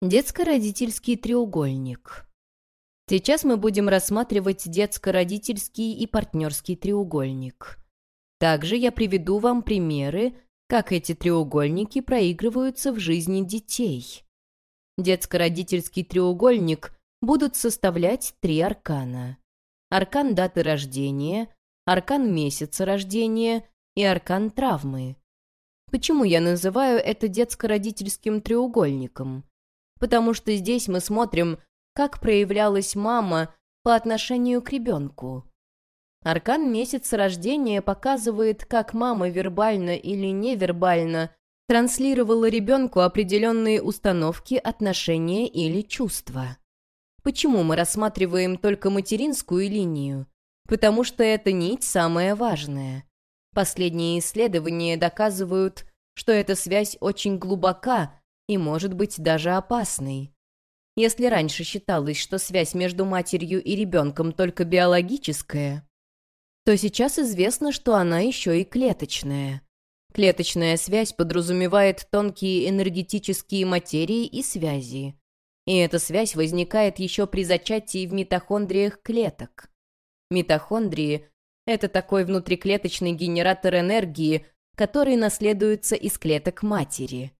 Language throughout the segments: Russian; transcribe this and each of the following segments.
Детско-родительский треугольник. Сейчас мы будем рассматривать детско-родительский и партнерский треугольник. Также я приведу вам примеры, как эти треугольники проигрываются в жизни детей. Детско-родительский треугольник будут составлять три аркана. Аркан даты рождения, аркан месяца рождения и аркан травмы. Почему я называю это детско-родительским треугольником? Потому что здесь мы смотрим, как проявлялась мама по отношению к ребенку. Аркан месяца рождения показывает, как мама вербально или невербально транслировала ребенку определенные установки, отношения или чувства. Почему мы рассматриваем только материнскую линию? Потому что эта нить самая важная. Последние исследования доказывают, что эта связь очень глубока и может быть даже опасной. Если раньше считалось, что связь между матерью и ребенком только биологическая, то сейчас известно, что она еще и клеточная. Клеточная связь подразумевает тонкие энергетические материи и связи. И эта связь возникает еще при зачатии в митохондриях клеток. Митохондрии — это такой внутриклеточный генератор энергии, который наследуется из клеток матери.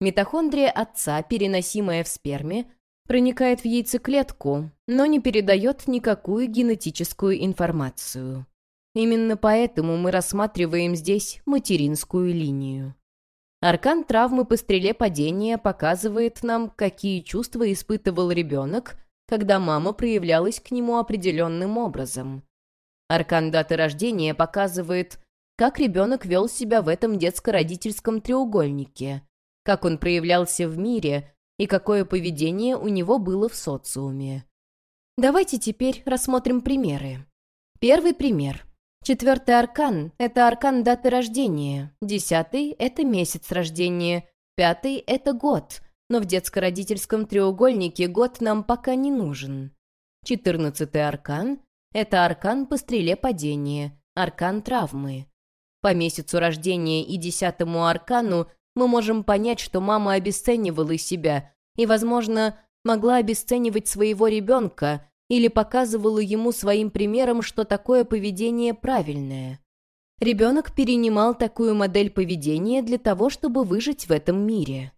Митохондрия отца, переносимая в сперме, проникает в яйцеклетку, но не передает никакую генетическую информацию. Именно поэтому мы рассматриваем здесь материнскую линию. Аркан травмы по стреле падения показывает нам, какие чувства испытывал ребенок, когда мама проявлялась к нему определенным образом. Аркан даты рождения показывает, как ребенок вел себя в этом детско-родительском треугольнике, как он проявлялся в мире и какое поведение у него было в социуме. Давайте теперь рассмотрим примеры. Первый пример. Четвертый аркан — это аркан даты рождения, десятый — это месяц рождения, пятый — это год, но в детско-родительском треугольнике год нам пока не нужен. Четырнадцатый аркан — это аркан по стреле падения, аркан травмы. По месяцу рождения и десятому аркану мы можем понять, что мама обесценивала себя и, возможно, могла обесценивать своего ребенка или показывала ему своим примером, что такое поведение правильное. Ребенок перенимал такую модель поведения для того, чтобы выжить в этом мире.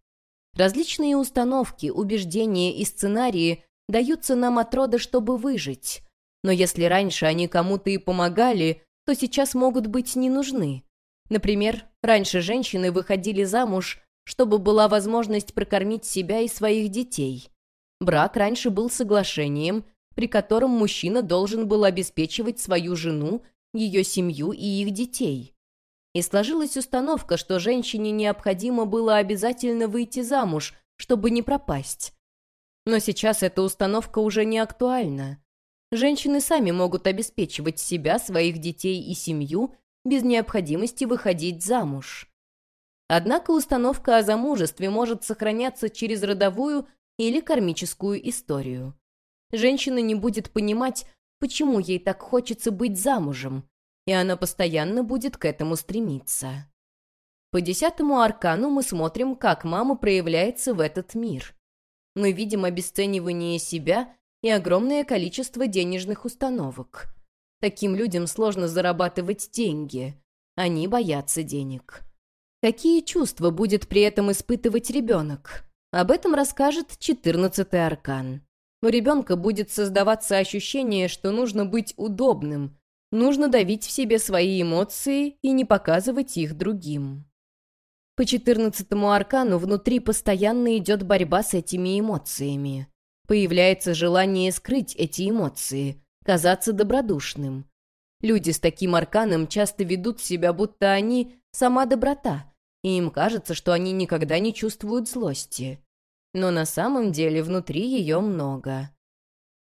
Различные установки, убеждения и сценарии даются нам от рода, чтобы выжить. Но если раньше они кому-то и помогали, то сейчас могут быть не нужны. Например, раньше женщины выходили замуж, чтобы была возможность прокормить себя и своих детей. Брак раньше был соглашением, при котором мужчина должен был обеспечивать свою жену, ее семью и их детей. И сложилась установка, что женщине необходимо было обязательно выйти замуж, чтобы не пропасть. Но сейчас эта установка уже не актуальна. Женщины сами могут обеспечивать себя, своих детей и семью без необходимости выходить замуж. Однако установка о замужестве может сохраняться через родовую или кармическую историю. Женщина не будет понимать, почему ей так хочется быть замужем, и она постоянно будет к этому стремиться. По десятому аркану мы смотрим, как мама проявляется в этот мир. Мы видим обесценивание себя и огромное количество денежных установок. Таким людям сложно зарабатывать деньги. Они боятся денег. Какие чувства будет при этом испытывать ребенок? Об этом расскажет четырнадцатый аркан. У ребенка будет создаваться ощущение, что нужно быть удобным, нужно давить в себе свои эмоции и не показывать их другим. По четырнадцатому аркану внутри постоянно идет борьба с этими эмоциями. Появляется желание скрыть эти эмоции, казаться добродушным. Люди с таким арканом часто ведут себя, будто они сама доброта, и им кажется, что они никогда не чувствуют злости. Но на самом деле внутри ее много.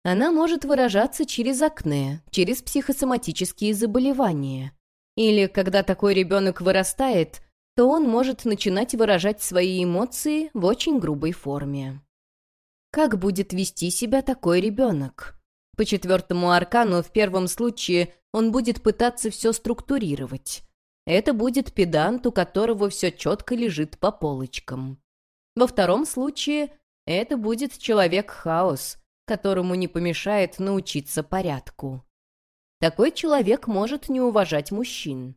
Она может выражаться через акне, через психосоматические заболевания. Или, когда такой ребенок вырастает, то он может начинать выражать свои эмоции в очень грубой форме. Как будет вести себя такой ребенок? По четвертому аркану в первом случае он будет пытаться все структурировать. Это будет педант, у которого все четко лежит по полочкам. Во втором случае Это будет человек-хаос, которому не помешает научиться порядку. Такой человек может не уважать мужчин.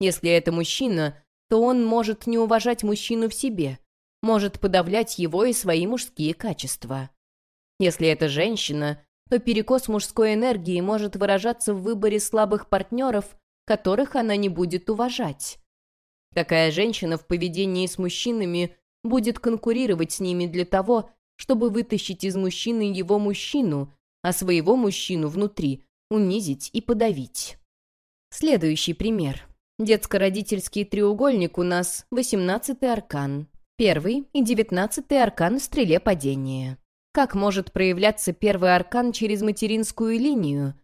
Если это мужчина, то он может не уважать мужчину в себе, может подавлять его и свои мужские качества. Если это женщина, то перекос мужской энергии может выражаться в выборе слабых партнеров, которых она не будет уважать. Такая женщина в поведении с мужчинами будет конкурировать с ними для того, чтобы вытащить из мужчины его мужчину, а своего мужчину внутри унизить и подавить. Следующий пример. Детско-родительский треугольник у нас 18-й аркан. Первый и 19-й аркан в стреле падения. Как может проявляться первый аркан через материнскую линию?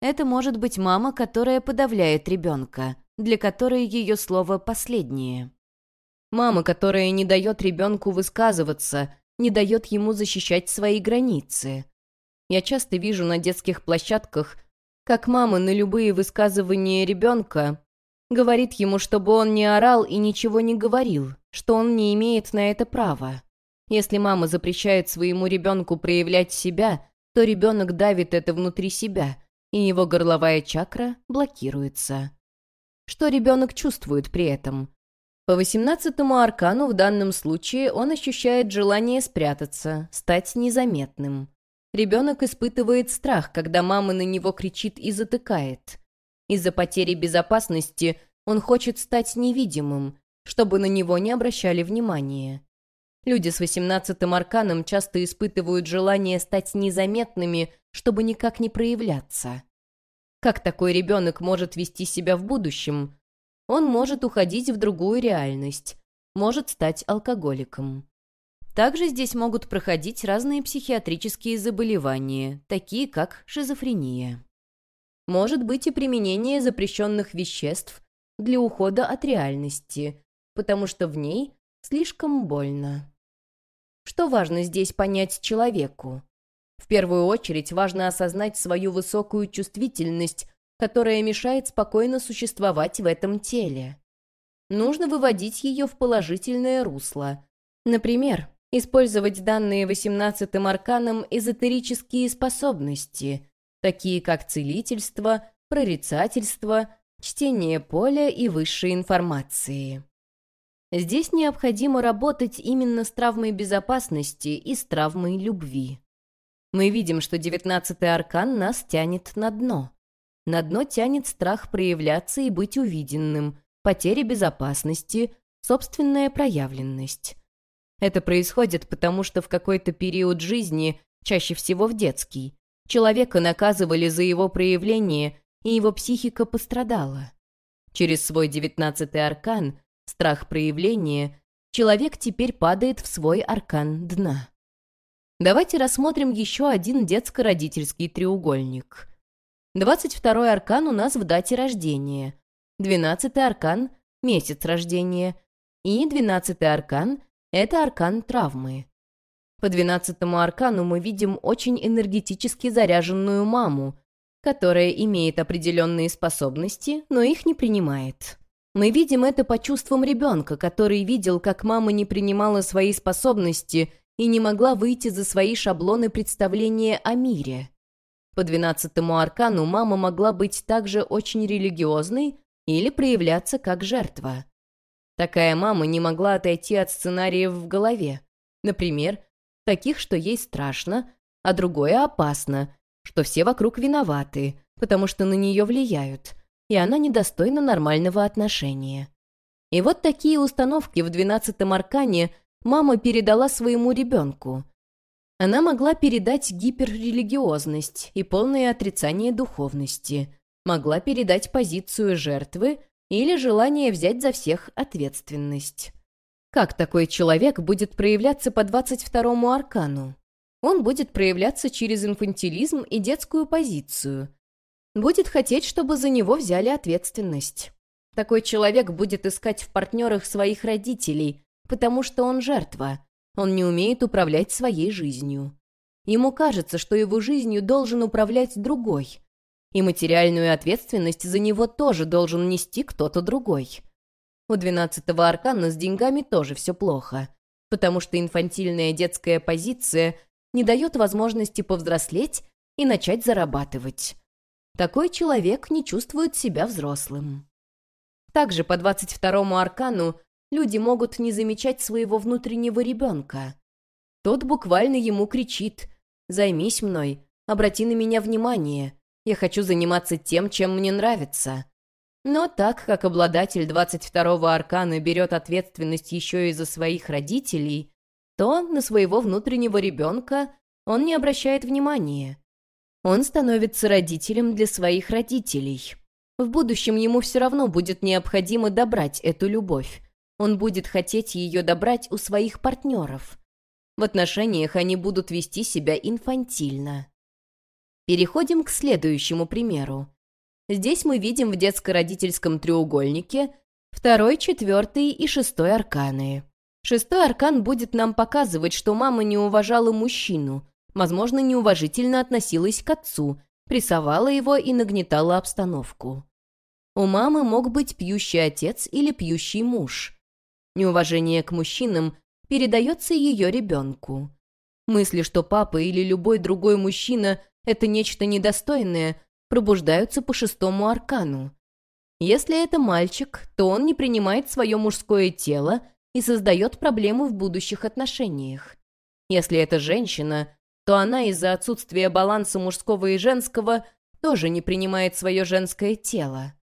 Это может быть мама, которая подавляет ребенка, для которой ее слово последнее. Мама, которая не дает ребенку высказываться, не дает ему защищать свои границы. Я часто вижу на детских площадках, как мама на любые высказывания ребенка говорит ему, чтобы он не орал и ничего не говорил, что он не имеет на это права. Если мама запрещает своему ребенку проявлять себя, то ребенок давит это внутри себя, и его горловая чакра блокируется. Что ребенок чувствует при этом? По восемнадцатому аркану в данном случае он ощущает желание спрятаться, стать незаметным. Ребенок испытывает страх, когда мама на него кричит и затыкает. Из-за потери безопасности он хочет стать невидимым, чтобы на него не обращали внимания. Люди с восемнадцатым арканом часто испытывают желание стать незаметными, чтобы никак не проявляться. Как такой ребенок может вести себя в будущем, он может уходить в другую реальность, может стать алкоголиком. Также здесь могут проходить разные психиатрические заболевания, такие как шизофрения. Может быть и применение запрещенных веществ для ухода от реальности, потому что в ней слишком больно. Что важно здесь понять человеку? В первую очередь важно осознать свою высокую чувствительность которая мешает спокойно существовать в этом теле. Нужно выводить ее в положительное русло. Например, использовать данные 18-м арканом эзотерические способности, такие как целительство, прорицательство, чтение поля и высшей информации. Здесь необходимо работать именно с травмой безопасности и с травмой любви. Мы видим, что 19-й аркан нас тянет на дно. На дно тянет страх проявляться и быть увиденным, потеря безопасности, собственная проявленность. Это происходит потому, что в какой-то период жизни, чаще всего в детский, человека наказывали за его проявление, и его психика пострадала. Через свой девятнадцатый аркан, страх проявления, человек теперь падает в свой аркан дна. Давайте рассмотрим еще один детско-родительский треугольник. 22-й аркан у нас в дате рождения. 12-й аркан – месяц рождения. И 12-й аркан – это аркан травмы. По 12-му аркану мы видим очень энергетически заряженную маму, которая имеет определенные способности, но их не принимает. Мы видим это по чувствам ребенка, который видел, как мама не принимала свои способности и не могла выйти за свои шаблоны представления о мире. По двенадцатому аркану мама могла быть также очень религиозной или проявляться как жертва. Такая мама не могла отойти от сценариев в голове. Например, таких, что ей страшно, а другое опасно, что все вокруг виноваты, потому что на нее влияют, и она недостойна нормального отношения. И вот такие установки в двенадцатом аркане мама передала своему ребенку – она могла передать гиперрелигиозность и полное отрицание духовности, могла передать позицию жертвы или желание взять за всех ответственность. Как такой человек будет проявляться по 22-му аркану? Он будет проявляться через инфантилизм и детскую позицию. Будет хотеть, чтобы за него взяли ответственность. Такой человек будет искать в партнерах своих родителей, потому что он жертва – он не умеет управлять своей жизнью. Ему кажется, что его жизнью должен управлять другой. И материальную ответственность за него тоже должен нести кто-то другой. У двенадцатого аркана с деньгами тоже все плохо. потому что инфантильная детская позиция не дает возможности повзрослеть и начать зарабатывать. Такой человек не чувствует себя взрослым. Также по 22-му аркану люди могут не замечать своего внутреннего ребенка. Тот буквально ему кричит «Займись мной, обрати на меня внимание, я хочу заниматься тем, чем мне нравится». Но так как обладатель 22-го аркана берет ответственность еще и за своих родителей, то на своего внутреннего ребенка он не обращает внимания. Он становится родителем для своих родителей. В будущем ему все равно будет необходимо добрать эту любовь. Он будет хотеть ее добрать у своих партнеров. В отношениях они будут вести себя инфантильно. Переходим к следующему примеру. Здесь мы видим в детско-родительском треугольнике второй, четвертый и шестой арканы. Шестой аркан будет нам показывать, что мама не уважала мужчину, возможно, неуважительно относилась к отцу, прессовала его и нагнетала обстановку. У мамы мог быть пьющий отец или пьющий муж. Неуважение к мужчинам передается ее ребенку. Мысли, что папа или любой другой мужчина – это нечто недостойное – пробуждаются по шестому аркану. Если это мальчик, то он не принимает свое мужское тело и создает проблему в будущих отношениях. Если это женщина, то она из-за отсутствия баланса мужского и женского тоже не принимает свое женское тело.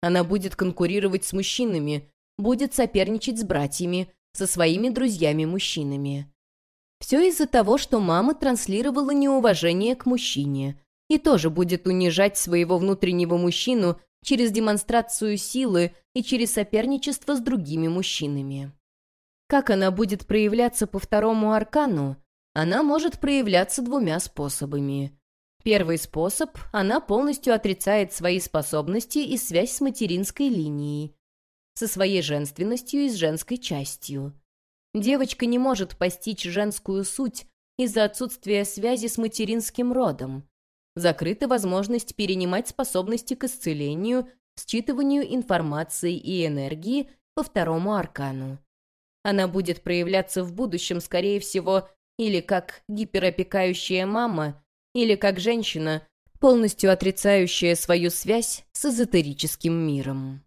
Она будет конкурировать с мужчинами, будет соперничать с братьями, со своими друзьями-мужчинами. Все из-за того, что мама транслировала неуважение к мужчине, и тоже будет унижать своего внутреннего мужчину через демонстрацию силы и через соперничество с другими мужчинами. Как она будет проявляться по второму аркану? Она может проявляться двумя способами. Первый способ – она полностью отрицает свои способности и связь с материнской линией, со своей женственностью и с женской частью. Девочка не может постичь женскую суть из-за отсутствия связи с материнским родом закрыта возможность перенимать способности к исцелению, считыванию информации и энергии по второму аркану. Она будет проявляться в будущем, скорее всего, или как гиперопекающая мама, или как женщина, полностью отрицающая свою связь с эзотерическим миром.